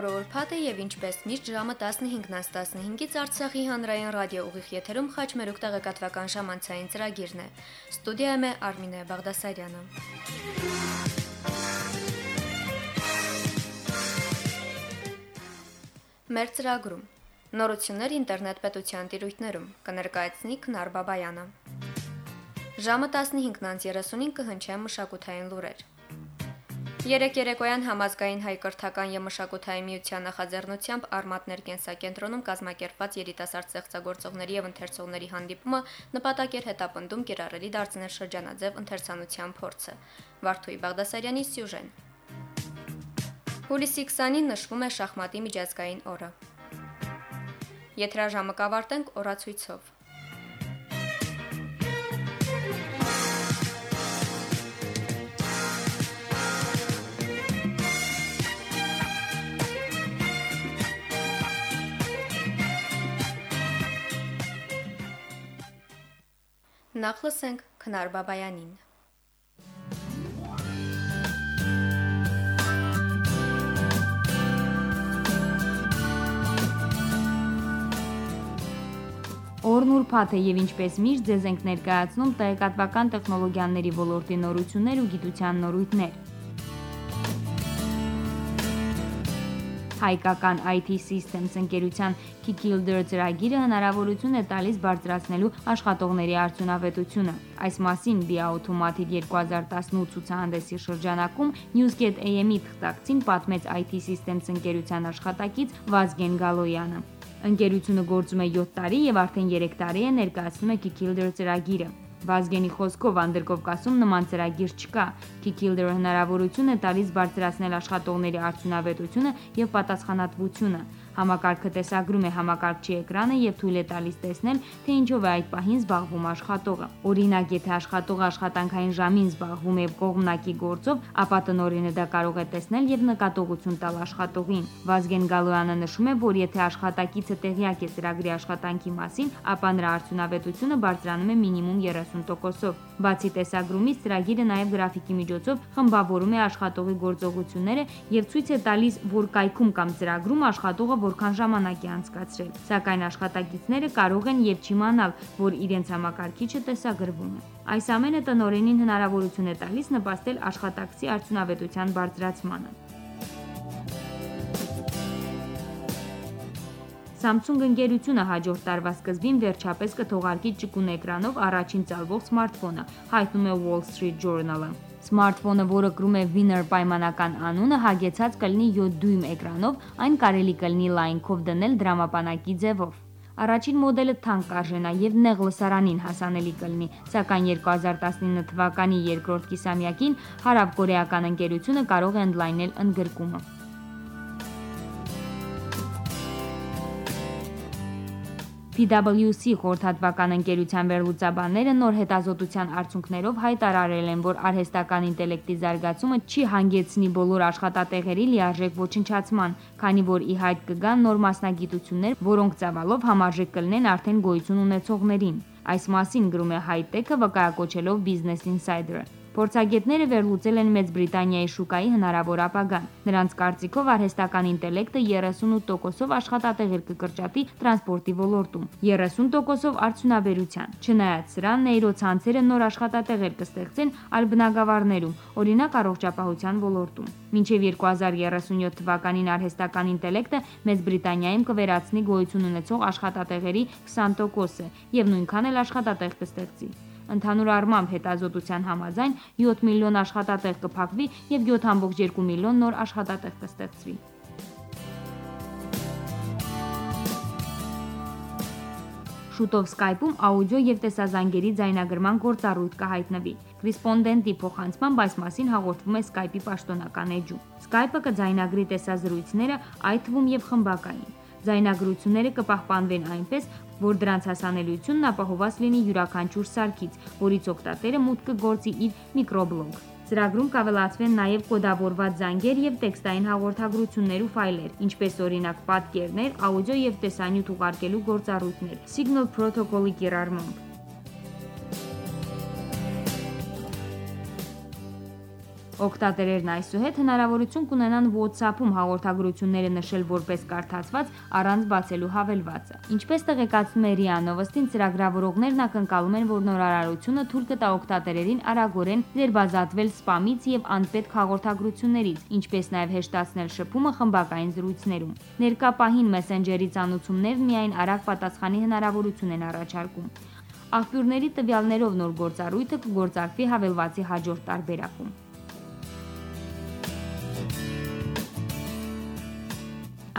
Օրը ուրբաթ է եւ ինչպես միշտ ժամը 15-ից 15-ից Արցախի հանրային ռադիո ուղիղ եթերում խաչմերուկ տեղեկատվական ժամանցային ծրագիրն է։ Ստուդիայում է Արմինե Բաղդասարյանը։ Մեր ծրագրում. Նորություններ ինտերնետ պետության տիրույթներում կներկայացնի Քնար Բաբայանը։ Ժամը 15:35 կհնչեն մշակութային լուրեր։ Երեք երեկոյան համազգային հայ կրթական եւ մշակութային միության նախաձեռնությամբ Արմատներ կենսակենտրոնում կազմակերպված երիտասարդ ստեղծագործողների եւ ընթերցողների հանդիպումը նպատակ էր հետապնդում կիրառելի դարձնել շրջանաձև ընթերցանության փորձը։ Վարդուի Բաղդասարյանի սյուժեն։ Հուլիսի 20-ին նշվում է շախմատի միջազգային օրը։ Եթրաժամը կավարտենք օրացույցով։ Նախ լսենք Քնար Բաբայանին։ Օրն ուրբաթ է եւ ինչպես միշտ ձեզ ենք ներկայացնում տեղեկատվական տեխնոլոգիաների ոլորտի նորություններ ու գիտության նորույթներ։ Հայկական IT Systems ընկերության Kikilder ծրագիրը հնարավորություն է տալիս բարձրացնելու աշխատողների արդյունավետությունը։ Այս մասին Beautomated 2018 ցուցահանդեսի շրջանակում Newsget AM-ի թղթակցին պատմեց IT Systems ընկերության աշխատակից Վազգեն Գալոյանը։ Ընկերությունը գործում է 7 տարի եւ արդեն 3 տարի է ներկայացնում է Kikilder ծրագիրը։ Վազգենի խոսքով Անդրկովկասում նման ծրագիր չկա։ Kikilder հնարավորություն է տալիս բարձրացնել աշխատողների արդյունավետությունը եւ պատասխանատվությունը։ Համակարգը տեսագրում է համակարգչի էկրանը եւ թույլ է տալիս տեսնել, թե ինչով է այդ պահին զբաղվում աշխատողը։ Օրինակ, եթե աշխատողը աշխատանքային ժամին զբաղվում է կողմնակի գործով, ապա տնօրենը դա կարող է տեսնել եւ նկատողություն տալ աշխատողին։ Վազգեն Գալոյանը նշում է, որ եթե աշխատակիցը տեղյակ է ծրագրի աշխատանքի մասին, ապա նրա արդյունավետությունը բարձրանում է մինիմում 30%-ով։ Բացի տեսագրումից, ծրագիրը նաև գրաֆիկի միջոցով խմբավորում է աշխատողի գործողությունները եւ ցույց է տալիս, որ կայքում կամ ծրագրում աշխատողը որքան ժամանակ է անցկացրել։ Սակայն աշխատակիցները կարող են եւ չիմանալ, որ իրենց համակարգիչը տեսագրվում է։ Այս ամենը տնօրենին հնարավորություն է տալիս նպաստել աշխատակցի արդյունավետության բարձրացմանը։ Samsung ընկերությունը հաջորդ տարվա սկզբին վերջապես կթողարկի ճկուն էկրանով առաջին ծալվող սմարթֆոնը, հայտնում է Wall Street Journal-ը։ Սմարթֆոնը, որը կրում է Winner պայմանական անունը, հագեցած կլինի 7 դույմ էկրանով, այն կարելի կլինի լայնքով դնել դրամապանակի ձևով։ Առաջին մոդելը թանկ կարժենա եւ նեղ լսարանին հասանելի կլինի, սակայն 2019 թվականի երկրորդ կիսամյակին հարավկորեական ընկերությունը կարող է ընդլայնել ընդգրկումը։ PwC խորհրդատվական ընկերության վերլուծաբանները նոր հետազոտության արդյունքներով հայտարարել են, որ արհեստական ինտելեկտի զարգացումը չի հանգեցնի բոլոր աշխատատեղերի լիարժեք ոչնչացման, քանի որ ի հայտ կգան նոր մասնագիտություններ, որոնք ծավալով համարժեք կլինեն արդեն գոյություն ունեցողներին։ Այս մասին գրում է Hightech-ը վկայակոչելով Business Insider-ը։ Փորձագետները վերլուծել են Մեծ Բրիտանիայի շուկայի հնարավոր ապագան։ Նրանց կարծիքով արհեստական ինտելեկտը 38%-ով աշխատատեղեր կկրճատի տրանսպորտի ոլորտում, 30%-ով արդյունաբերության։ Չնայած սրան, նեյրոցանցերը նոր աշխատատեղեր կստեղծեն այլ բնագավառներում, օրինակ առողջապահության ոլորտում։ Մինչև 2037 թվականին արհեստական ինտելեկտը Մեծ Բրիտանիայում կվերացնի գոյություն ունեցող աշխատատեղերի 20%-ը եւ նույնքան էլ աշխատատեղ կստեղծի։ Ընդհանուր առմամբ հետազոտության համաձայն 7 միլիոն աշխատատեղ կփակվի եւ 7.2 միլիոն նոր աշխատատեղ կստեղծվի։ Շուտով Skype-ում աուդիո եւ տեսազանգերի ձայնագրման գործառույթ կհայտնվի։ Կրեսպոնդենտի փոխանցմամբ այս մասին հաղորդվում է Skype-ի պաշտոնական էջում։ Skype-ը կձայնագրի տեսազրույցները, այդ թվում եւ խմբակային։ Ձայնագրությունները կպահպանվեն այնպես, որ դրանց հասանելիությունն ապահովված լինի յուրաքանչյուր սարքից, որից օգտատերը մուտք կգործի իր միկրոբլոգ։ Ծրագրում կավելացվեն նաև կոդավորված զանգեր եւ տեքստային հաղորդագրություններ ու ֆայլեր, ինչպես օրինակ պատկերներ, աուդիո եւ տեսանյութ ուղարկելու գործառույթներ, Signal Protocol-ի կիրառմամբ։ Օգտատերերն այսուհետ հնարավորություն կունենան WhatsApp-ում հաղորդագրությունները նշել որպես կարդացված առանց բացելու հավելվածը։ Ինչպես տեղեկացնում է ՌԻԱ Նովոստին, ծրագրավորողներն ակնկալում են, որ նորարարությունը թույլ կտա օգտատերերին արագորեն ձերբազատվել սպամից եւ անպետք հաղորդագրություններից, ինչպես նաեւ հեշտացնել շփումը խմբակային զրույցներում։ Ներկա պահին Messenger-ի ծանուցումներն միայն արագ պատասխանի հնարավորություն են առաջարկում։ Աղբյուրների տվյալներով նոր գործառույթը կգործարկվի հավելվածի հաջորդ տարբերակում։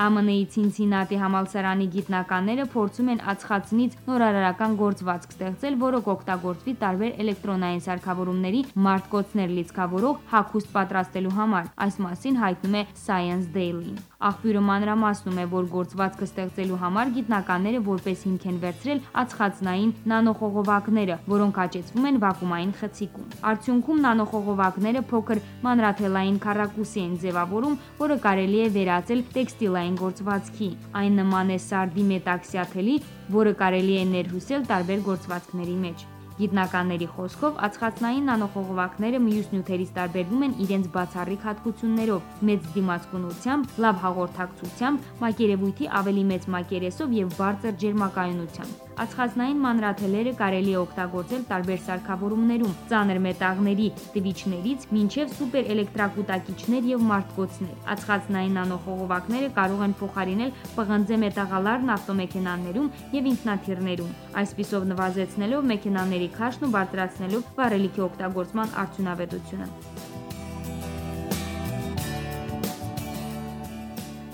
ԱՄՆ-ի Ցինցինատի համալսարանի գիտնականները փորձում են ածխածնից նորարարական գործվածք ստեղծել, որը կօգտագործվի տարբեր էլեկտրոնային սարքավորումների մարտկոցներ լիցքավորող հագուստ պատրաստելու համար։ Այս մասին հայտնում է Science Daily-ն։ Աղբյուրը մանրամասնում է, որ գործվածքը ստեղծելու համար գիտնականները որպես հիմք են վերցրել ածխածնային նանոխողովակները, որոնք աճեցվում են վակուումային խցիկում։ Արդյունքում նանոխողովակները փոքր մանրաթելային քառակուսի են ձևավորում, որը կարելի է վերածել տեքստիլային գործվածքի։ Այն նման է սարդի մետաքսյա թելի, որը կարելի է ներհյուսել տարբեր գործվածքների մեջ։ Գիտնականների խոսքով ածխածնային նանոխողովակները մյուս նյութերից տարբերվում են իրենց բացառիկ հատկություններով՝ մեծ դիմացկունությամբ, լավ հաղորդակցությամբ, մակերևույթի ավելի մեծ մակերեսով եւ բարձր ջերմակայունությամբ։ Ածխածնային մանրաթելերը կարելի է օգտագործել տարբեր սարքավորումներում՝ ծանր մետաղների տվիչներից մինչև սուպեր էլեկտրակուտակիչներ եւ մարտկոցներ։ Ածխածնային նանոխողովակները կարող են փոխարինել պղնձե մետաղալարն ավտոմեքենաներում եւ ինքնաթիռներում, այսպիսով նվազեցնելով մեքենաների քաշն ու բարձրացնելով վառելիքի օգտագործման արդյունավետությունը։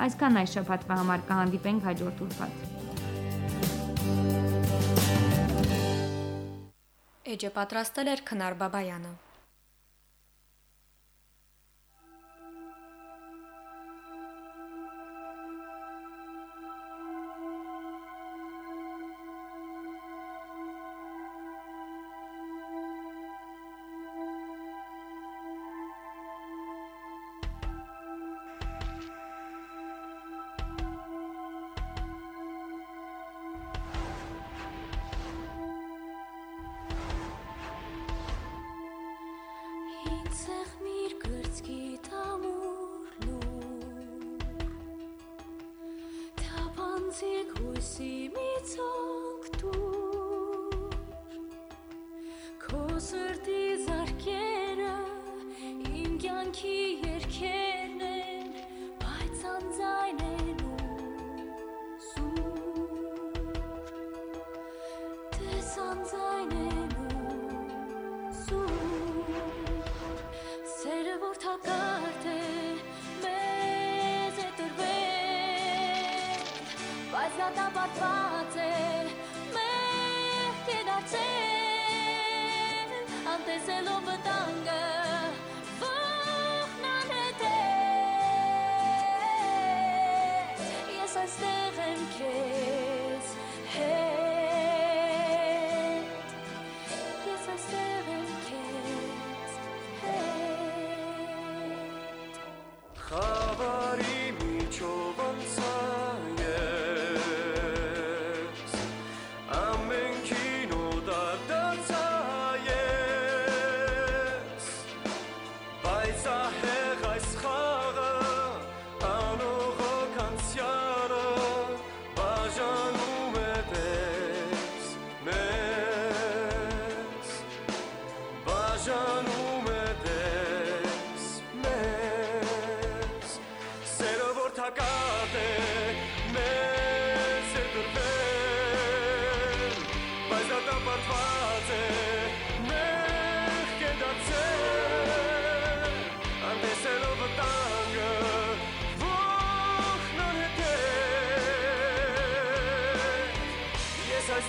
Այսքան այս շաբաթվա համար կհանդիպենք հաջորդ ուրբաթ։ Էջը պատրաստել էր Քնար Բաբայանը։ da barbațe Me quedarse Antes se lo betanga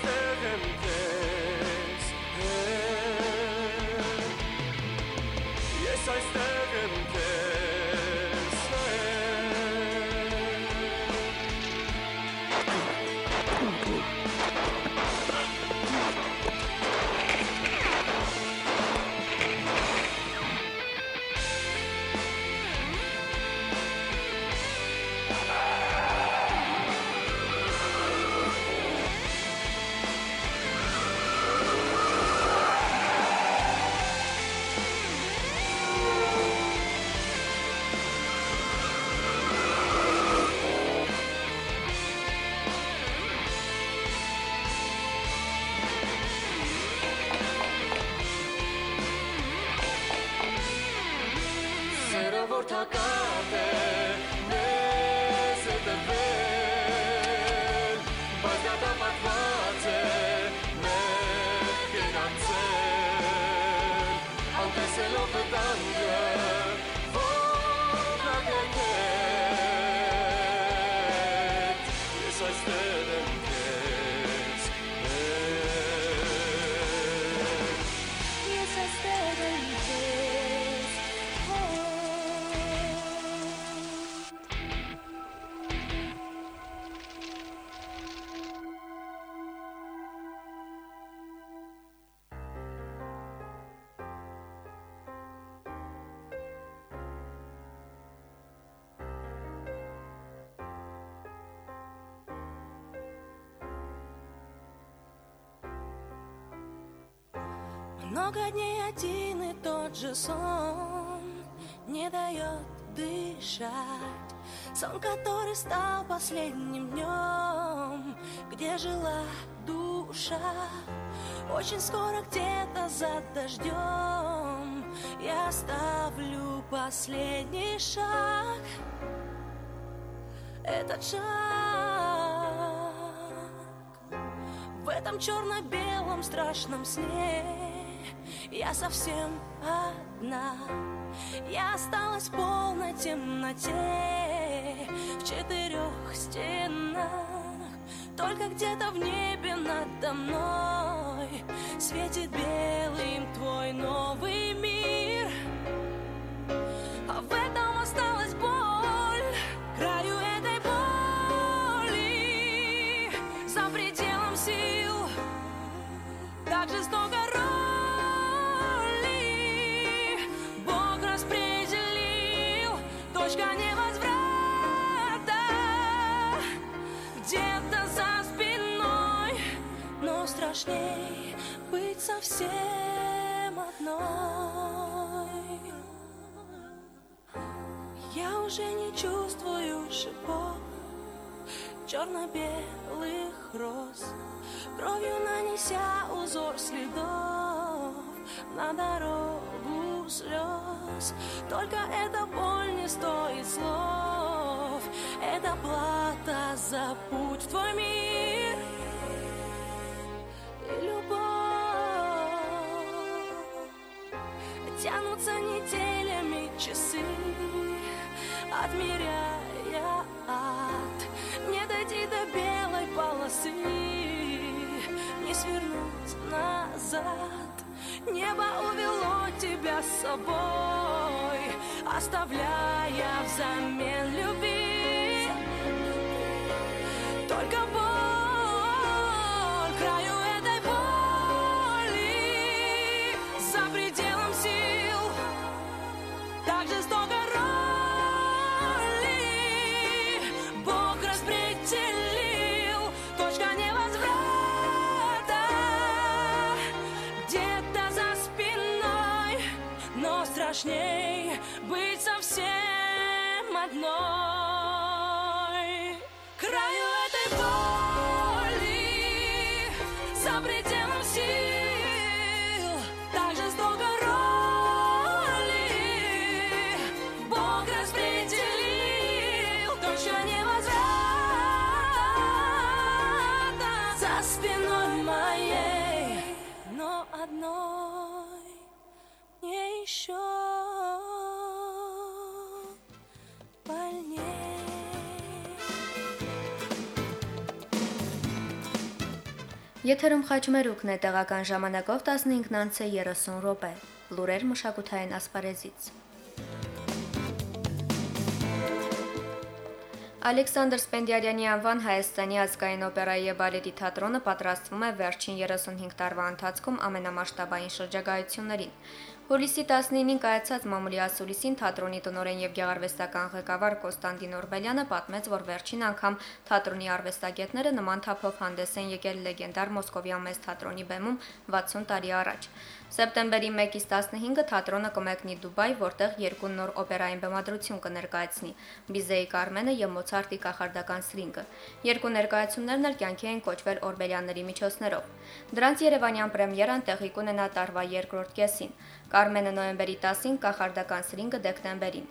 serve him Много дней один и тот же сон Не дает дышать. Сон, который стал последним днем Где жила душа. Очень скоро где-то за дождем Я оставлю последний шаг. Этот шаг в этом черно-белом страшном сне Я совсем одна. Я осталась в полной темноте. В четырех стенах. Только где-то в небе надо мной Светит белым твой новый мир я уже не чувствую шипов Черно-белых роз. Кровью нанеся узор следов На дорогу слез Только эта боль не стоит слов. Это плата за путь в твой мир. И любовь. Тянутся неделями часы Отмеряя ад Не дойти до белой полосы Не свернуть назад. Небо увело тебя с собой Оставляя взамен любви Եթերում խաչմերուկն է տեղական ժամանակով 15-ից 30 րոպե։ Լուրեր մշակութային ասպարեզից։ Ալեքսանդր Սպենդիարյանի անվան Հայաստանի ազգային օպերայի եւ բալետի թատրոնը պատրաստվում է վերջին 35 տարվա ընթացքում ամենամասշտաբային շրջագայություններին։ Հուլիսի 19-ին կայացած մամուլի ասուլիսին թատրոնի տնօրեն եւ գեղարվեստական ղեկավար Կոստանդին Օրբելյանը պատմեց, որ վերջին անգամ թատրոնի արվեստագետները նման թափով հանդես են եկել լեգենդար Մոսկովյան մեծ թատրոնի բեմում 60 տարի առաջ։ Սեպտեմբերի 1-ից 15-ը թատրոնը կմեկնի Դուբայ, որտեղ երկու նոր օպերային բեմադրություն կներկայացնի՝ Բիզեի Կարմենը եւ Մոցարտի կախարդական Սրինգը։ Երկու ներկայացումներն էլ կյանքի են կոչվել Օրբելյանների միջոցներով։ Դրանց Երևանյան պրեմիերան տեղի կունենա տարվա երկրորդ կեսին։ Կարմենը նոյեմբերի 10-ին, կախարդական Սրինգը դեկտեմբերին։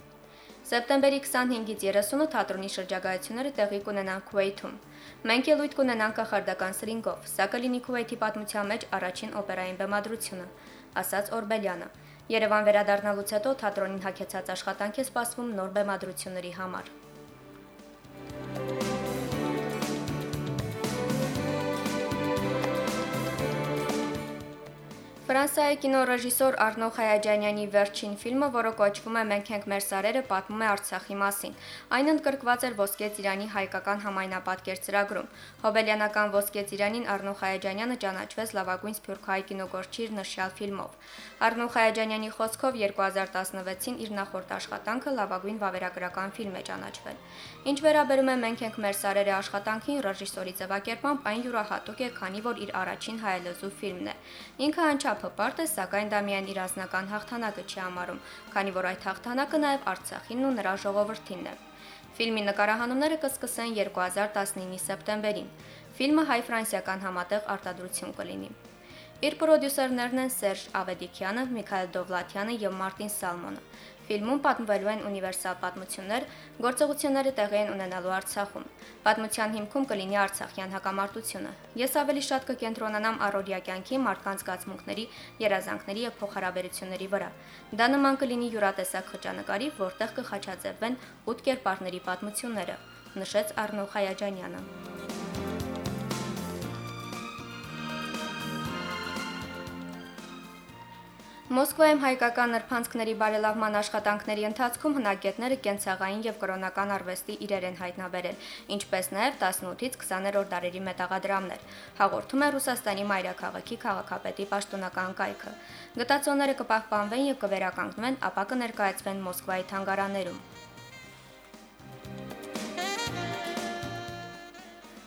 Սեպտեմբերի 25-ից 30-ը թատրոնի շրջագայությունները տեղի կունենան Քուվեյթում։ Մենք ելույթ կունենանք կախարդական սրինգով, սա կլինի Քուվեյթի պատմության մեջ առաջին օպերային բեմադրությունը, ասաց Օրբելյանը։ Երևան վերադառնալուց հետո թատրոնին հագեցած աշխատանք է սպասվում նոր բեմադրությունների համար։ Ֆրանսիայի կինոռեժիսոր Արնո Խայաջանյանի վերջին ֆիլմը, որը կոչվում է Մենք ենք մեր սարերը, պատմում է Արցախի մասին։ Այն ընդգրկված էր Ոսկե ծիրանի հայկական համայնապատկեր ծրագրում։ Հոբելյանական Ոսկե ծիրանին Արնո Խայաջանյանը ճանաչվեց լավագույն սփյուռքահայ կինոգործչի նշյալ ֆիլմով։ Արնո Խայաջանյանի խոսքով 2016-ին իր նախորդ աշխատանքը լավագույն վավերագրական ֆիլմ է ճանաչվել։ Ինչ վերաբերում է Մենք ենք մեր սարերը աշխատանքին, ռեժիսորի ձևակերպամբ այն յուրահատուկ է, քանի որ իր առաջին հայալեզու ֆիլմն է։ Ինքը անչափ հպարտ է, սակայն դա միայն իր ազնական հաղթանակը չի համարում, քանի որ այդ հաղթանակը նաև Արցախինն ու նրա ժողովրդինն է։ Ֆիլմի նկարահանումները կսկսեն 2019-ի սեպտեմբերին։ Ֆիլմը հայ-ֆրանսիական համատեղ արտադրություն կլինի։ Իր պրոդյուսերներն են Սերժ Ավեդիկյանը, Միքայել Դովլաթյանը եւ Մարտին Սալմոնը։ Ֆիլմում պատմվելու են ունիվերսալ պատմություններ, գործողությունները տեղի են ունենալու Արցախում։ Պատմության հիմքում կլինի Արցախյան հակամարտությունը։ Ես ավելի շատ կկենտրոնանամ առօրյա կյանքի, մարդկանց զգացմունքների, երազանքների եւ փոխհարաբերությունների վրա։ Դա նման կլինի յուրատեսակ խճանկարի, որտեղ կխաչաձևվեն 8 կերպարների պատմությունները, նշեց Արնո Խայաջանյանը։ Մոսկվայում հայկական նրբանցքների բարելավման աշխատանքների ընթացքում հնագետները կենցաղային եւ կրոնական արվեստի իրեր են հայտնաբերել, ինչպես նաեւ 18-ից 20-րդ դարերի մետաղադրամներ։ Հաղորդում է Ռուսաստանի մայրաքաղաքի քաղաքապետի պաշտոնական կայքը։ Գտածոները կպահպանվեն եւ կվերականգնվեն, ապա կներկայացվեն Մոսկվայի թանգարաներում։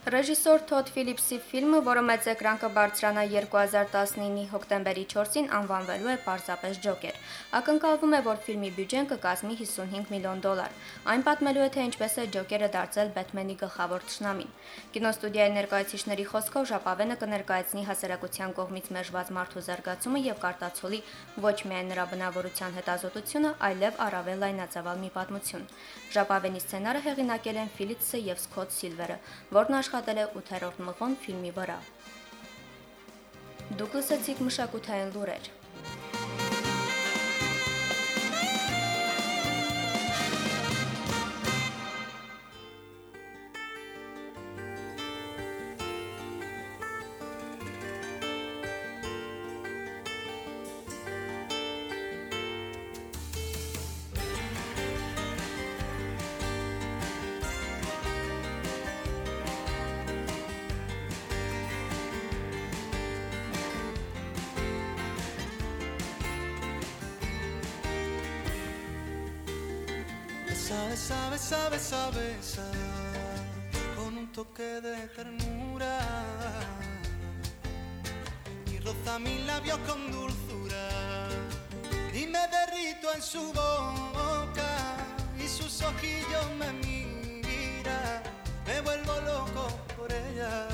Ռեժիսոր Թոդ Ֆիլիպսի ֆիլմը, որը մեծ էկրան կբարձրանա 2019-ի հոկտեմբերի 4-ին, անվանվելու է պարզապես Ջոկեր։ Ակնկալվում է, որ ֆիլմի բյուջեն կկազմի 55 միլիոն դոլար։ Այն պատմելու է, թե ինչպես է Ջոկերը դարձել Բեթմենի գլխավոր ճշնամին։ Կինոստուդիայի ներկայացիչների խոսքով ժապավենը կներկայացնի հասարակության կողմից մերժված մարդու զարգացումը եւ կարտացոլի ոչ միայն նրա բնավորության հետազոտությունը, այլև առավել լայնածավալ մի պատմություն։ Ժապավենի սցենարը հեղինակել են Ֆիլիպսը եւ Սքոթ Սիլվերը, որն աշխատել է 8-րդ մղոն ֆիլմի վրա։ Դուք լսեցիք մշակութային լուրեր։ labios con dulzura. Y me derrito en su boca. Y sus ojillos me miran. Me vuelvo loco por ella.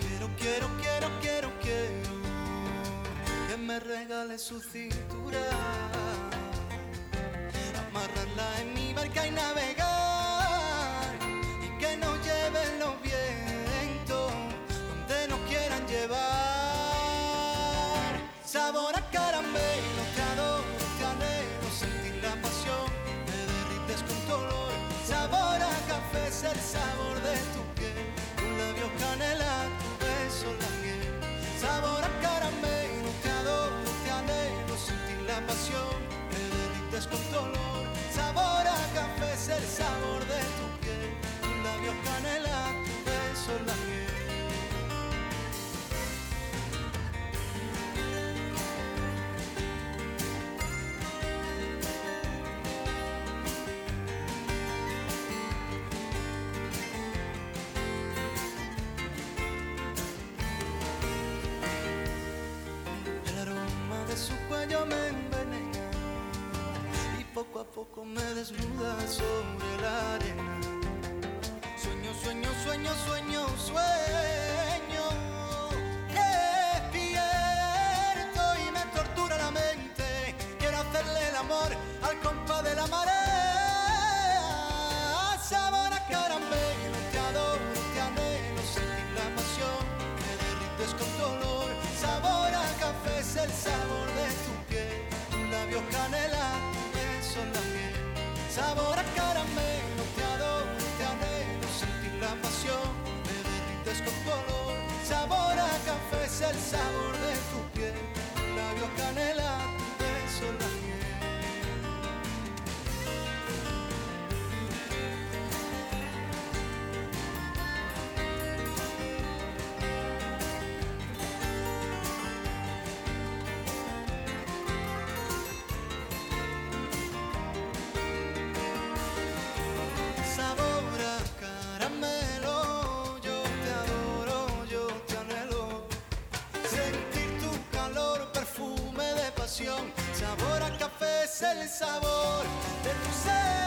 Quiero, quiero, quiero, quiero, quiero. Que me regale su cintura cuello me envenena y poco a poco me desnuda sobre la arena. Sabor de tu ser.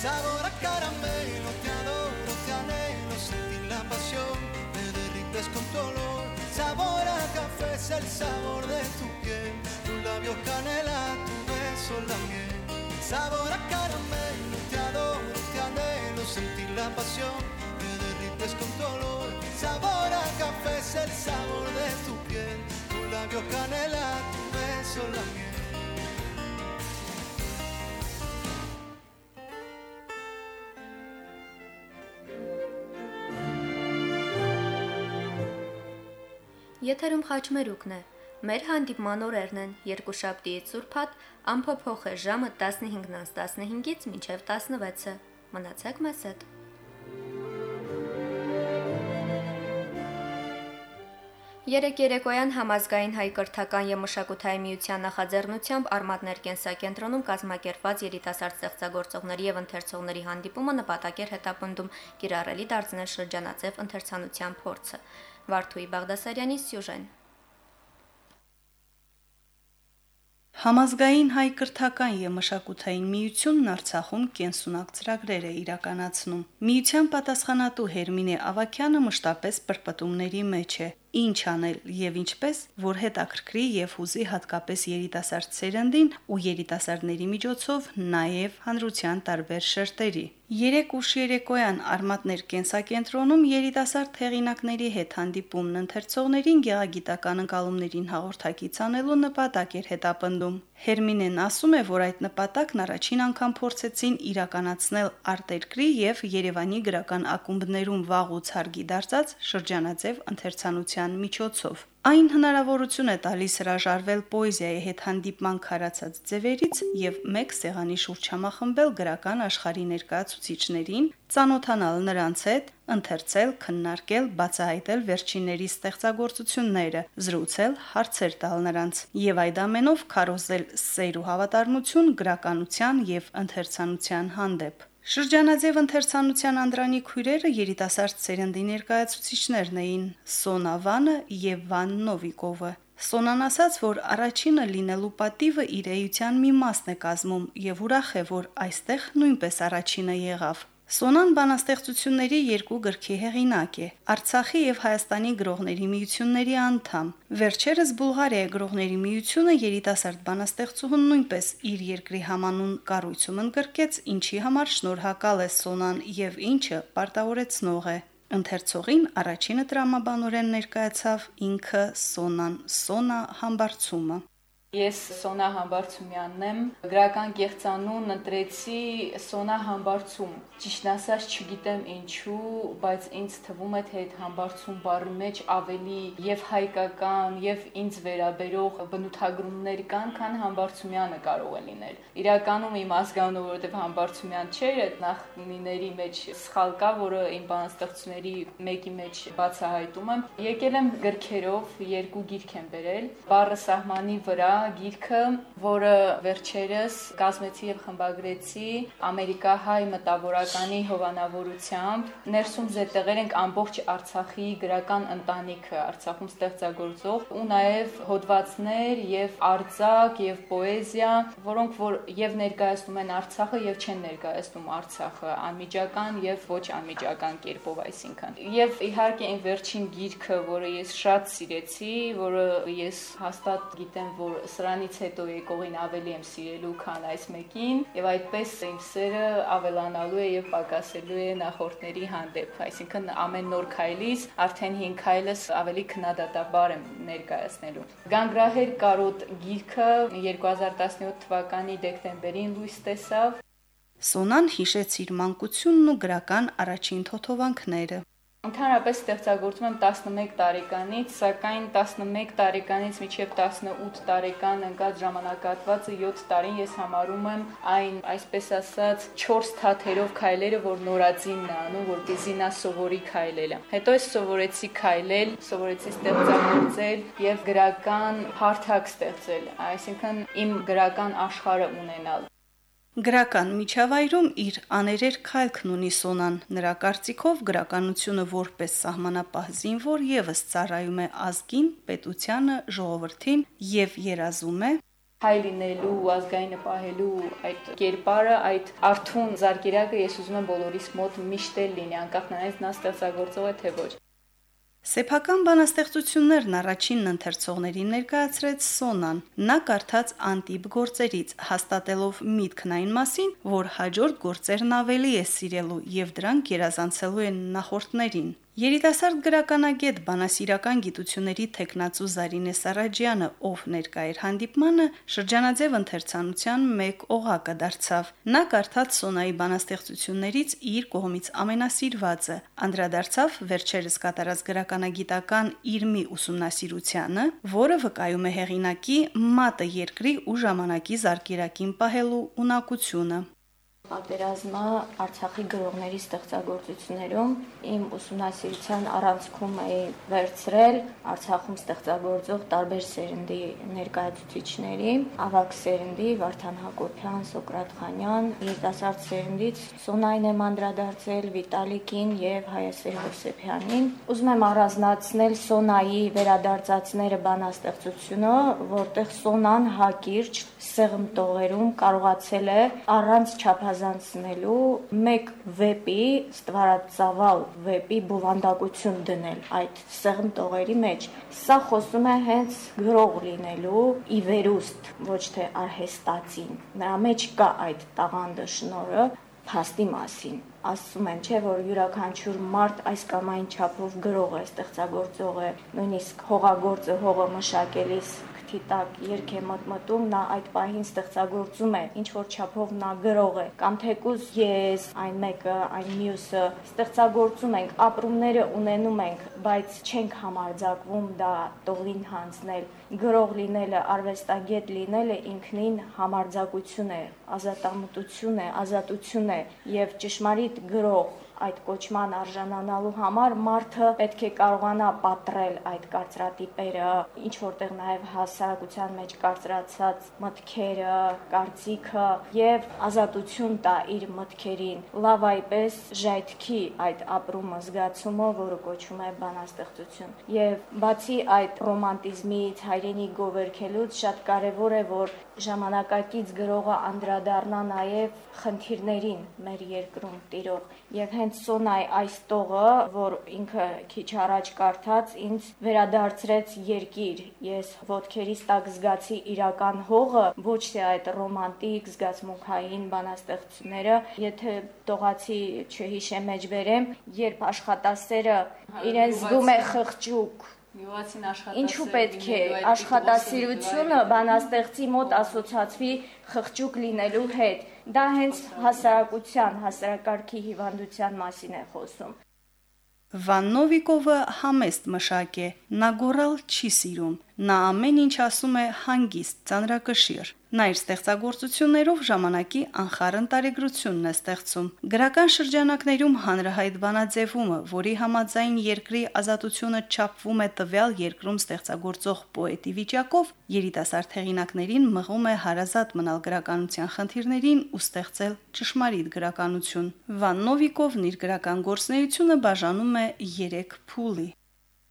Sabor a caramelo, te adoro, te anhelo, sentir la pasión, me derrites con tu olor. Sabor a café es el sabor de tu piel, tus labios canela, tu beso la miel. Sabor a caramelo, te adoro, sentir la pasión, me derrites con tu olor. Sabor a café es el sabor de tu piel, tus labios canela, tu beso la miel. Եթերում խաչմերուկն է։ Մեր հանդիպման օրերն են երկուշաբթիից Սուրբաթ, ամփոփող է ժամը 15-ից 15-ից մինչև 16-ը։ Մնացեք մեզ հետ։ Երեք երեկոյան համազգային հայ կրթական եւ մշակութային միության նախաձեռնությամբ Արմատներ կենսակենտրոնում կազմակերպված երիտասարդ ստեղծագործողների եւ ընթերցողների հանդիպումը նպատակ էր հետապնդում կիրառելի դարձնել շրջանաձև ընթերցանության փորձը։ Վարդուի Բաղդասարյանի սյուժեն։ Համազգային հայ կրթական եւ մշակութային միությունն Արցախում կենսունակ ծրագրեր է իրականացնում։ Միության պատասխանատու Հերմինե Ավակյանը մշտապես պրպտումների մեջ է։ Ինչ անել եւ ինչպես, որ հետաքրքրի եւ հուզի հատկապես երիտասարդ սերնդին ու երիտասարդների միջոցով նաեւ հանրության տարբեր շերտերի։ Երեք ուշ երեկոյան արմատներ կենսակենտրոնում երիտասարդ հեղինակների հետ հանդիպումն ընթերցողներին գեղագիտական ընկալումներին հաղորդակից անելու նպատակ էր հետապնդում։ Հերմինեն ասում է, որ այդ նպատակն առաջին անգամ փորձեցին իրականացնել արտերկրի եւ Երևանի գրական ակումբներում վաղուց հարգի դարձած շրջանաձև ընթերցանության միջոցով։ Այն հնարավորություն է տալիս հրաժարվել պոեզիայի հետ հանդիպման քարացած ձևերից եւ մեկ սեղանի շուրջ համախմբել գրական աշխարհի ներկայացուցիչներին, ծանոթանալ նրանց հետ, ընթերցել, քննարկել, բացահայտել վերջինների ստեղծագործությունները, զրուցել, հարցեր տալ նրանց եւ այդ ամենով քարոզել սեր ու հավատարմություն գրականության եւ ընթերցանության հանդեպ։ Շրջանաձև ընթերցանության անդրանիկ հյուրերը երիտասարդ սերնդի ներկայացուցիչներն էին Սոնա Վանը եւ Վան Նովիկովը։ Սոնան ասաց, որ առաջինը լինելու պատիվը իր էության մի մասն է կազմում եւ ուրախ է, որ այստեղ նույնպես առաջինը եղավ։ Սոնան բանաստեղծությունների երկու գրքի հեղինակ է։ Արցախի եւ Հայաստանի գրողների միությունների անդամ։ Վերջերս Բուլղարիայի գրողների միությունը երիտասարդ բանաստեղծուհուն նույնպես իր երկրի համանուն կառույցում ընդգրկեց, ինչի համար շնորհակալ է Սոնան եւ ինչը պարտավորեցնող է։ Ընթերցողին առաջինը տրամաբանորեն ներկայացավ ինքը Սոնան, Սոնա համբարձումը։ Ես Սոնա Համբարձումյանն եմ։ Գրական կեղծանուն ընտրեցի Սոնա Համբարձում։ Ճիշտն ասած չգիտեմ ինչու, բայց ինձ թվում է թե այդ Համբարձում բառի մեջ ավելի եւ հայկական, եւ ինձ վերաբերող բնութագրումներ կան, քան Համբարձումյանը կարող է լինել։ Իրականում իմ ազգանունը, որովհետեւ Համբարձումյան չէր, այդ նախնիների մեջ սխալ կա, որը իմ բանաստեղծությունների մեկի մեջ բացահայտում եմ։ Եկել եմ գրքերով, երկու գիրք եմ բերել։ Բառը սահմանի վրա գիրքը, որը վերջերս կազմեցի եւ խմբագրեցի ամերիկահայ մտավորականի հովանավորությամբ։ Ներսում զետեղել ենք ամբողջ Արցախի գրական ընտանիքը, Արցախում ստեղծագործող ու նաեւ հոդվածներ եւ արձակ եւ պոեզիա, որոնք որ եւ ներկայացնում են Արցախը եւ չեն ներկայացնում Արցախը անմիջական եւ ոչ անմիջական կերպով, այսինքն։ Եվ իհարկե այն վերջին գիրքը, որը ես շատ սիրեցի, որը ես հաստատ գիտեմ, որ սրանից հետո եկողին ավելի եմ սիրելու, քան այս մեկին, եւ այդպես իմ սերը ավելանալու է եւ պակասելու է նախորդների հանդեպ։ Այսինքն ամեն նոր քայլից արդեն 5 քայլս ավելի քննադատաբար եմ ներկայացնելու։ Գանգրահեր կարոտ գիրքը 2017 թվականի դեկտեմբերին լույս տեսավ Սոնան հիշեց իր մանկությունն ու գրական առաջին թոթովանքները։ Ընդհանրապես ստեղծագործում եմ 11 տարեկանից, սակայն 11 տարեկանից մինչև 18 տարեկան ընկած ժամանակահատվածը 7 տարին ես համարում եմ այն, այսպես ասած, 4 թաթերով քայլերը, որ նորածինն է անում, որպեսզի նա սովորի քայլելը։ Հետո ես սովորեցի քայլել, սովորեցի ստեղծագործել եւ գրական հարթակ ստեղծել, այսինքն իմ գրական աշխարհը ունենալ։ Գրական միջավայրում իր աներեր քայլքն ունի Սոնան։ Նրա կարծիքով գրականությունը որպես սահմանապահ զինվոր եւս ծառայում է ազգին, պետությանը, ժողովրդին եւ երազում է հայ լինելու, ազգայինը պահելու այդ կերպարը, այդ արթուն զարգերակը ես ուզում եմ բոլորիս մոտ միշտ լինի, անկախ նրանից նա ստեղծագործող է թե ոչ։ Սեփական բանաստեղծություններն առաջինն ընթերցողներին ներկայացրեց Սոնան։ Նա կարդաց անտիպ գործերից, հաստատելով միտքն այն մասին, որ հաջորդ գործերն ավելի է սիրելու եւ դրանք երազանցելու են նախորդներին։ Երիտասարդ գրականագետ բանասիրական գիտությունների տեխնացու Զարինե Սարաջյանը, ով ներկա էր հանդիպմանը, շրջանաձև ընթերցանության մեկ օղակը դարձավ։ Նա կարդաց Սոնայի բանաստեղծություններից իր կողմից ամենասիրվածը, անդրադարձավ վերջերս կատարած գրականագիտական իր մի ուսումնասիրությանը, որը վկայում է հեղինակի մատը երկրի ու ժամանակի զարգերակին պահելու ունակությունը պատերազմը Արցախի գրողների ստեղծագործություններում իմ ուսումնասիրության առանցքում էի վերցրել Արցախում ստեղծագործող տարբեր սերնդի ներկայացուցիչների, ավակ սերնդի Վարդան Հակոբյան, Սոկրատ Խանյան, երիտասարդ սերնդից Սոնային եմ անդրադարձել Վիտալիկին եւ Հայասեր Հովսեփյանին։ Ուզում եմ առանձնացնել Սոնայի վերադարձածները բանաստեղծությունը, որտեղ Սոնան հակիրճ սեղմ տողերում կարողացել է առանց չափազանց առանձնացնելու մեկ վեպի, ստվարածավալ վեպի բովանդակություն դնել այդ սեղմ տողերի մեջ։ Սա խոսում է հենց գրող լինելու ի վերուստ, ոչ թե արհեստացին։ Նրա մեջ կա այդ տաղանդը շնորը փաստի մասին ասում են, չէ, որ յուրաքանչյուր մարդ այս կամ այն չափով գրող է, ստեղծագործող է, նույնիսկ հողագործը հողը մշակելիս թղթի տակ երկ է մտմտում, նա այդ պահին ստեղծագործում է, ինչ որ չափով նա գրող է, կամ թեկուզ ես, այն մեկը, այն մյուսը ստեղծագործում ենք, ապրումները ունենում ենք, բայց չենք համարձակվում դա տողին հանձնել։ Գրող լինելը, արվեստագետ լինելը ինքնին համարձակություն է, ազատամտություն է, ազատություն է եւ ճշմարիտ գրող այդ կոչման արժանանալու համար մարդը պետք է կարողանա պատրել այդ կարծրատիպերը, ինչ որտեղ նաև հասարակության մեջ կարծրացած մտքերը, կարծիքը եւ ազատություն տա իր մտքերին։ Լավ այպես ժայթքի այդ ապրումը զգացումը, որը կոչվում է բանաստեղծություն։ Եվ բացի այդ ռոմանտիզմից, հայրենի գովերքելուց շատ կարեւոր է, որ ժամանակակից գրողը անդրադառնա նաև խնդիրներին մեր երկրում տիրող եւ հենց Սոնայ այս տողը, որ ինքը քիչ առաջ կարդաց, ինձ վերադարձրեց երկիր։ Ես ոդքերիս տակ զգացի իրական հողը, ոչ թե այդ ռոմանտիկ զգացմունքային բանաստեղծությունները, եթե տողացի չհիշեմ մեջ բերեմ, երբ աշխատասերը իրեն զգում է խղճուկ Գյուղացին աշխատասեր։ Ինչու պետք է աշխատասիրությունը բանաստեղծի մոտ ասոցացվի խղճուկ լինելու հետ։ Դա հենց հասարակության, հասարակարգի հիվանդության մասին է խոսում։ Վաննովիկովը համեստ մշակ է, նա գորալ չի սիրում, նա ամեն ինչ ասում է հանգիստ, ծանրակշիռ։ Նա իր ստեղծագործություններով ժամանակի անխառն տարեգրությունն է ստեղծում։ Գրական շրջանակներում հանրահայտ բանաձևումը, որի համաձայն երկրի ազատությունը չափվում է տվյալ երկրում ստեղծագործող պոետի վիճակով, երիտասարդ հեղինակներին մղում է հարազատ մնալ գրականության խնդիրներին ու ստեղծել ճշմարիտ գրականություն։ Վան Նովիկովն իր գրական գործունեությունը բաժանում է 3 փուլի։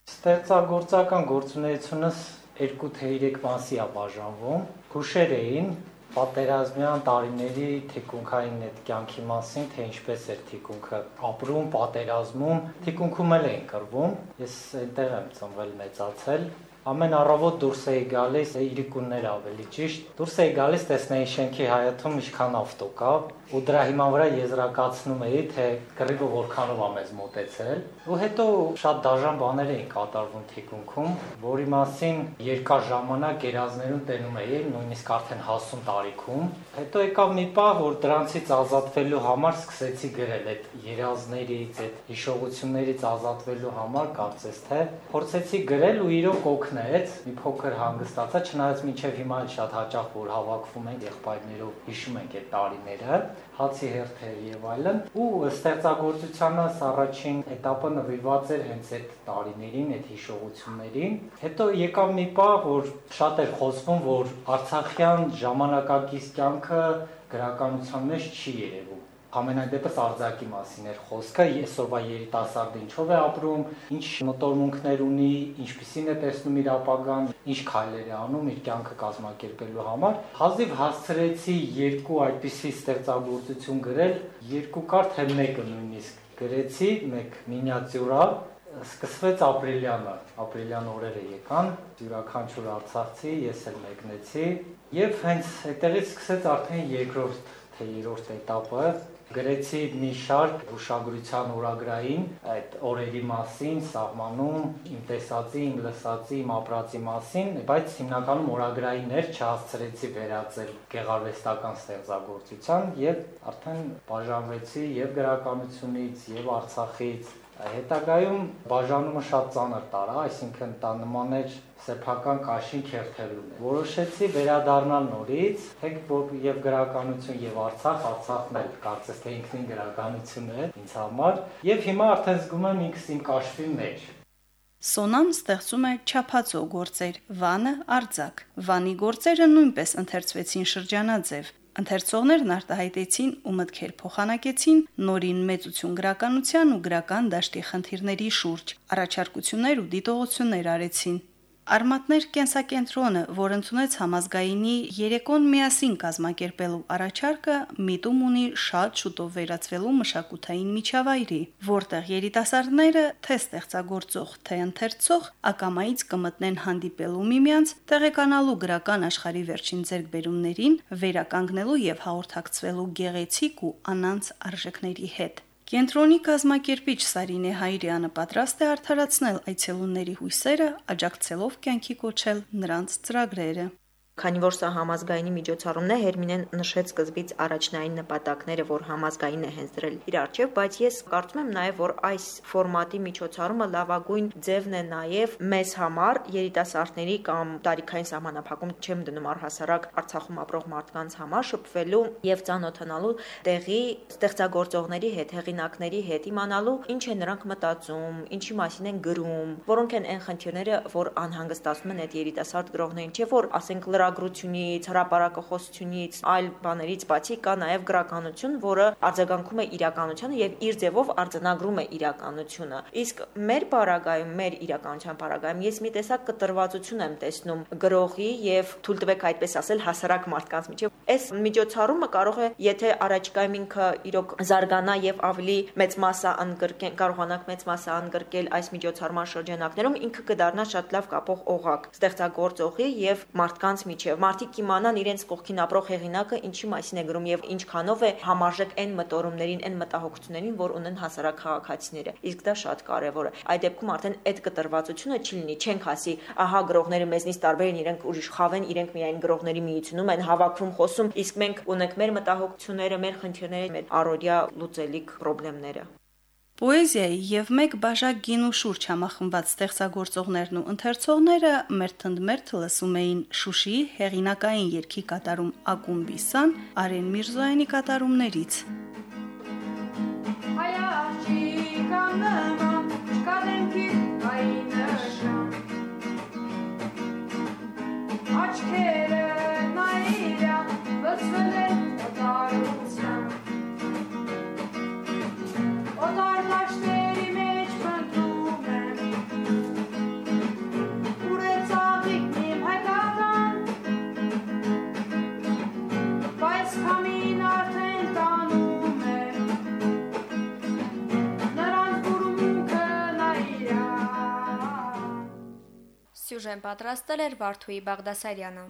Ստեղծագործական գործունեությունս 2 թե 3 մասի է բաժանվում։ Հուշեր էին պատերազմյան տարիների թիկունքային այդ կյանքի մասին, թե ինչպես էր թիկունքը ապրում, պատերազմում, թիկունքում էլ էին կրվում։ Ես այնտեղ եմ ծնվել, մեծացել։ ամեն առավոտ դուրս էի գալիս իրիկուններ ավելի ճիշտ դուրս էի գալիս տեսնեի շենքի հայաթում ինչքան ավտո կա ու դրա հիման վրա եզրակացնում էի թե գրիգը որքանով է մեզ մոտեցել ու հետո շատ դաժան բաներ էին կատարվում թիկունքում որի մասին երկար ժամանակ երազներում տենում էի նույնիսկ արդեն հասուն տարիքում հետո եկավ մի պահ որ դրանցից ազատվելու համար սկսեցի գրել այդ երազներից այդ հիշողություններից ազատվելու համար կարծես թե փորձեցի գրել ու իրոք օգնեց մի փոքր հանգստացա չնայած մինչև հիմա շատ հաճախ որ հավաքվում ենք եղբայրներով հիշում ենք այդ տարիները հացի հերթեր եւ այլն։ Ու ստեղծագործությանս առաջին этаպը նվիրված էր հենց այդ տարիներին, այդ հիշողություններին։ Հետո եկավ մի պահ, որ շատ էր խոսվում, որ Արցախյան ժամանակակից կյանքը գրականության մեջ չի երևում Ամենայն դեպս արձակի մասին էր խոսքը, այսօրվա երիտասարդը ինչով է ապրում, ինչ մտորմունքներ ունի, ինչպիսին է տեսնում իր ապագան, ինչ քայլեր է անում իր կյանքը կազմակերպելու համար։ Հազիվ հասցրեցի երկու այդպիսի ստեղծագործություն գրել, երկու կարդ թե մեկը նույնիսկ գրեցի, մեկ մինիատյուրա, սկսվեց ապրիլյանը, ապրիլյան օրերը եկան, յուրաքանչյուր արցախցի ես էլ մեկնեցի եւ հենց այդտեղից սկսեց արդեն երկրորդ թե երրորդ էտապը գրեցի մի շարք հուշագրության օրագրային այդ օրերի մասին, սահմանում, իմ տեսածի, իմ լսածի, իմ ապրածի մասին, բայց հիմնականում օրագրային էր, չհասցրեցի վերածել գեղարվեստական ստեղծագործության եւ արդեն բաժանվեցի եւ գրականությունից եւ Արցախից հետագայում բաժանումը շատ ծանր տարա, այսինքն դա նման էր սեփական կաշին քերթելուն։ Որոշեցի վերադառնալ նորից, թեք որ եւ գրականություն եւ Արցախ, Արցախն էլ կարծես թե ինքնին գրականություն է ինձ համար, եւ հիմա արդեն զգում եմ ինքս իմ կաշվի մեջ։ Սոնան ստեղծում է չափածո գործեր, Վանը արձակ։ Վանի գործերը նույնպես ընթերցվեցին շրջանաձև։ Ընթերցողներն արտահայտեցին ու մտքեր փոխանակեցին նորին մեծություն գրականության ու գրական դաշտի խնդիրների շուրջ, առաջարկություններ ու դիտողություններ արեցին։ Արմատներ կենսակենտրոնը, որ ընդունեց համազգայինի երեկոն միասին կազմակերպելու առաջարկը, միտում ունի շատ շուտով վերածվելու մշակութային միջավայրի, որտեղ երիտասարդները թե ստեղծագործող, թե ընթերցող ակամայից կմտնեն հանդիպելու միմյանց, տեղեկանալու գրական աշխարհի վերջին ձեռքբերումներին, վերականգնելու եւ հաղորդակցվելու գեղեցիկ ու անանց արժեքների հետ։ Կենտրոնի կազմակերպիչ Սարինե Հայրյանը պատրաստ է արդարացնել այցելունների հույսերը, աջակցելով կյանքի կոչել նրանց ծրագրերը։ Քանի որ սա համազգայինի միջոցառումն է, Հերմինեն նշեց սկզբից առաջնային նպատակները, որ համազգայինն է հենց դրել իր արչև, բայց ես կարծում եմ նաև, որ այս ֆորմատի միջոցառումը լավագույն ձևն է նաև մեզ համար երիտասարդների կամ տարիքային սահմանափակում չեմ դնում առհասարակ Արցախում ապրող մարդկանց համար շփվելու եւ ծանոթանալու տեղի ստեղծագործողների հետ, հեղինակների հետ, իմանալու ինչ է նրանք մտածում, ինչի մասին են գրում, որոնք են այն խնդիրները, որ անհանգստացնում են այդ երիտասարդ գրողներին, չէ՞ որ ասենք լրա լրագրությունից, հրապարակախոսությունից, այլ բաներից բացի կա նաև գրականություն, որը արձագանքում է իրականությանը եւ իր ձևով արձանագրում է իրականությունը։ Իսկ մեր բարագայում, մեր իրականության բարագայում ես մի տեսակ կտրվածություն եմ տեսնում գրողի եւ թույլ տվեք այդպես ասել հասարակ մարդկանց միջեւ։ Այս միջոցառումը կարող է, եթե առաջիկայում ինքը իրոք զարգանա եւ ավելի մեծ մասա ընդգրկեն, կարողանանք մեծ մասա ընդգրկել այս միջոցառման շրջանակներում, ինքը կդառնա շատ լավ կապող օղակ ստեղծագործողի եւ մարդկանց միջեւ միջև մարդիկ իմանան իրենց կողքին ապրող հեղինակը ինչի մասին է գրում եւ ինչքանով է համարժեք այն մտորումներին, այն մտահոգություններին, որ ունեն հասարակ քաղաքացիները։ Իսկ դա շատ կարեւոր է։ Այդ դեպքում արդեն այդ կտրվածությունը չի լինի, չենք ասի, ահա գրողները մեզնից տարբեր են, իրենք ուրիշ խավ են, իրենք միայն գրողների միությունում են հավաքվում, խոսում, իսկ մենք ունենք մեր մտահոգությունները, մեր խնդիրները, մեր առօրյա լուծելիք խնդիրները։ Պոեզիայի եւ մեկ բաժակ գինու շուրջ համախմբված ստեղծագործողներն ու ընթերցողները մերթընդմերթ լսում էին Շուշիի հեղինակային երգի կատարում Ակումբի Սան Արեն Միրզոյանի կատարումներից։ Հայա աղջիկանը չկադենքի այնը Աչքերը պատրաստել էր Վարդուհի Բաղդասարյանը։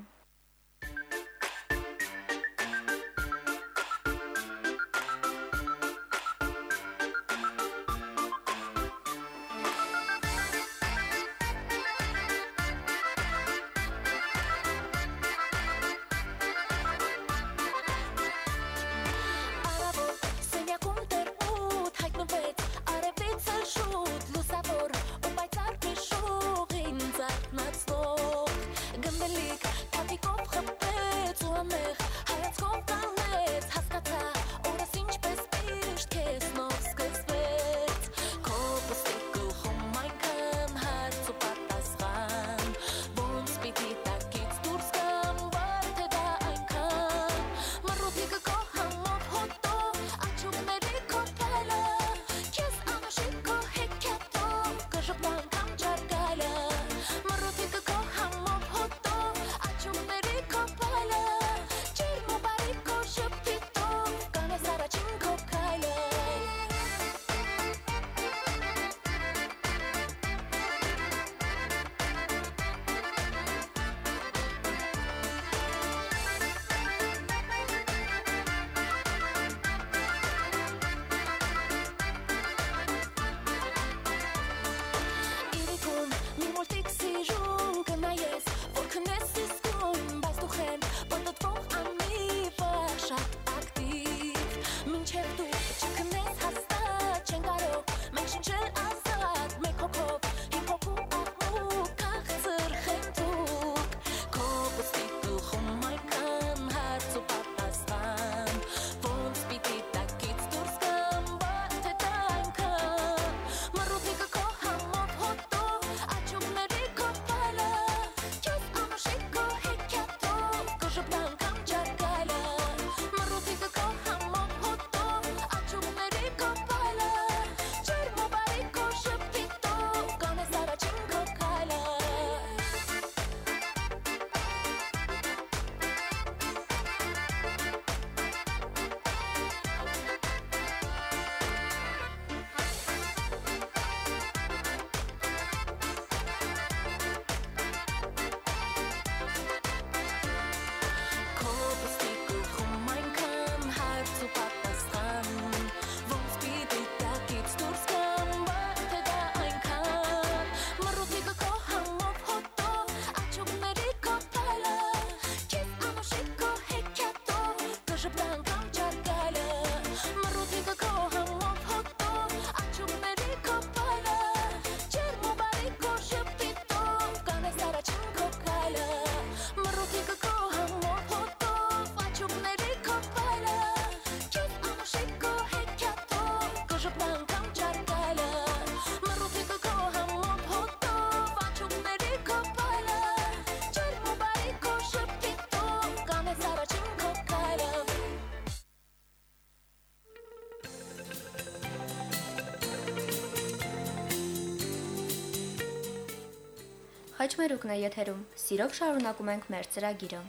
Խաչմերուկն է եթերում։ Սիրով շարունակում ենք մեր ծրագիրը։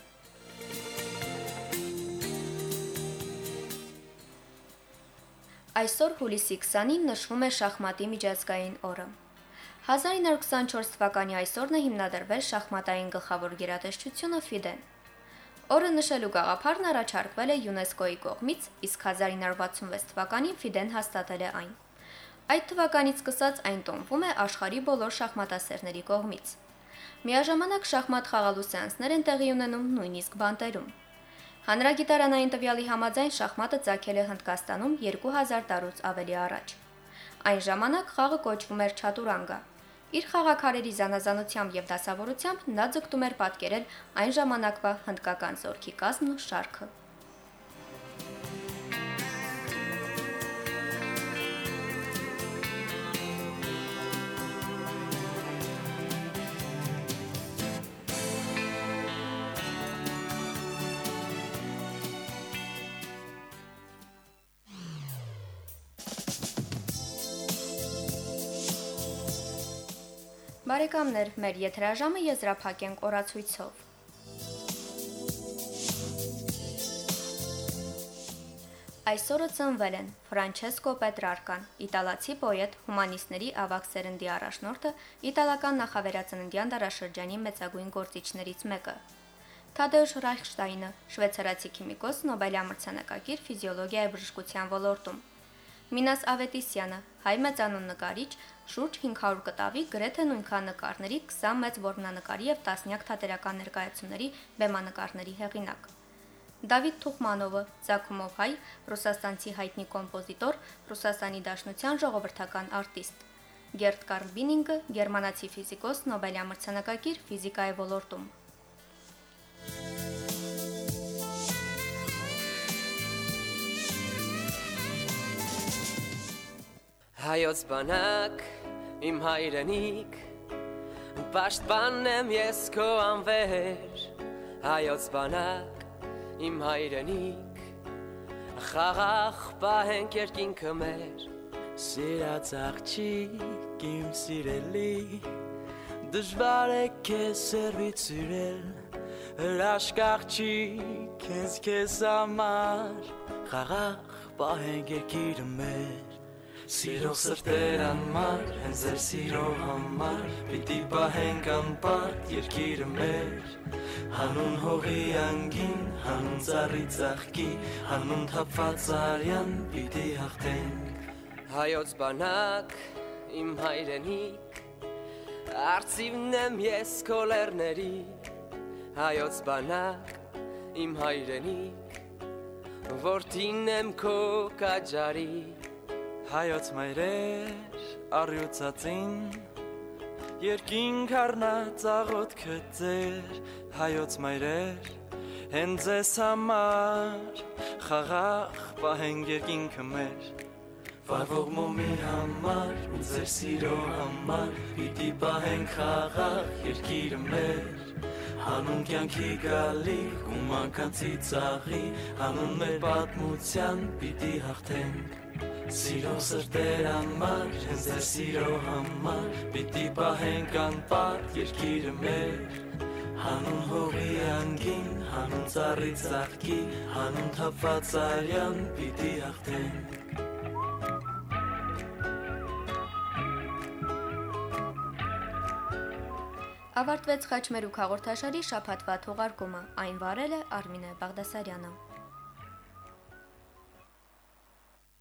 Այսօր հուլիսի 20-ին նշվում է շախմատի միջազգային օրը։ 1924 թվականի այսօրն է հիմնադրվել շախմատային գլխավոր գերատեսչությունը FIDE-ն։ Օրը նշելու գաղափարն առաջարկվել է ՅՈՒՆԵՍԿՕ-ի կողմից, իսկ 1966 թվականին FIDE-ն հաստատել է այն։ Այդ թվականից սկսած այն տոնվում է աշխարի բոլոր շախմատասերների կողմից։ Միաժամանակ շախմատ խաղալու սեանսներ են տեղի ունենում նույնիսկ բանտերում։ Հանրագիտարանային տվյալի համաձայն շախմատը ցակել է Հնդկաստանում 2000 տարուց ավելի առաջ։ Այն ժամանակ խաղը կոչվում էր չատուրանգա։ Իր խաղաքարերի զանազանությամբ եւ դասավորությամբ նա ձգտում էր պատկերել այն ժամանակվա հնդկական զորքի կազմն ու շարքը։ Բարեկամներ, մեր եթերաժամը եզրափակենք օրացույցով։ Այսօրը ծնվել են Ֆրանչեսկո Պետրարկան, իտալացի պոետ, հումանիստների ավակ սերնդի առաջնորդը, իտալական նախավերածննդյան դարաշրջանի մեծագույն գործիչներից մեկը։ Թադեուշ Ռայխշտայնը, շվեյցարացի քիմիկոս, Նոբելյա մրցանակակիր ֆիզիոլոգիայի բժշկության ոլորտում։ Մինաս Ավետիսյանը, հայ մեծանուն նկարիչ, շուրջ 500 կտավի գրեթե նույնքան նկարների 20 մեծ որմնանկարի եւ տասնյակ թատերական ներկայացումների բեմանկարների հեղինակ։ Դավիթ Թուխմանովը, Զաքումով հայ, ռուսաստանցի հայտնի կոմպոզիտոր, Ռուսաստանի Դաշնության ժողովրդական արտիստ։ Գերտ Կարլբինինգը, գերմանացի ֆիզիկոս, Նոբելյա մրցանակակիր ֆիզիկայի ոլորտում։ հայոց բանակ իմ հայրենիք պաշտպանն եմ ես քո անվեր հայոց բանակ իմ հայրենիք խաղաղ պահենք երկինքը մեր սիրած աղջիկ իմ սիրելի դժվար է քեզ սերվից սիրել հրաշք աղջիկ քեզ քեզ համար խաղաղ պահենք երկիրը մեր Սիրող սրտեր անմար, հենց ձեր սիրո համար Պիտի պահենք անպարտ երկիրը մեր Հանուն հողի անգին, հանուն ծառի ծաղկի Հանուն թապված արյան պիտի հաղթենք Հայոց բանակ, իմ հայրենիք Արցիվն եմ ես կոլերների Հայոց բանակ, իմ հայրենիք Որդին եմ քո կաջարի հայոց մայրեր առյուծածին երկինք առնած աղոթքը ձեր հայոց մայրեր հեն ձեզ համար խաղաղ պահենք երկինքը մեր Վարվող մոմի համար ձեր սիրո համար պիտի պահենք խաղաղ երկիրը մեր Հանուն կյանքի գալիք ու մանկանցի ծաղի Հանուն մեր պատմության պիտի հաղթենք Սիրո սրտեր անմար, հենց ձեր սիրո համար Պիտի պահենք անպարտ երկիրը մեր Հանուն հողի անգին, հանուն ծառի ծաղկի Հանուն թապված արյան պիտի հաղթենք Ավարտվեց խաչմերուկ հաղորդաշարի շփատվա թողարկումը։ Այն վարել է Արմինե Բաղդասարյանը։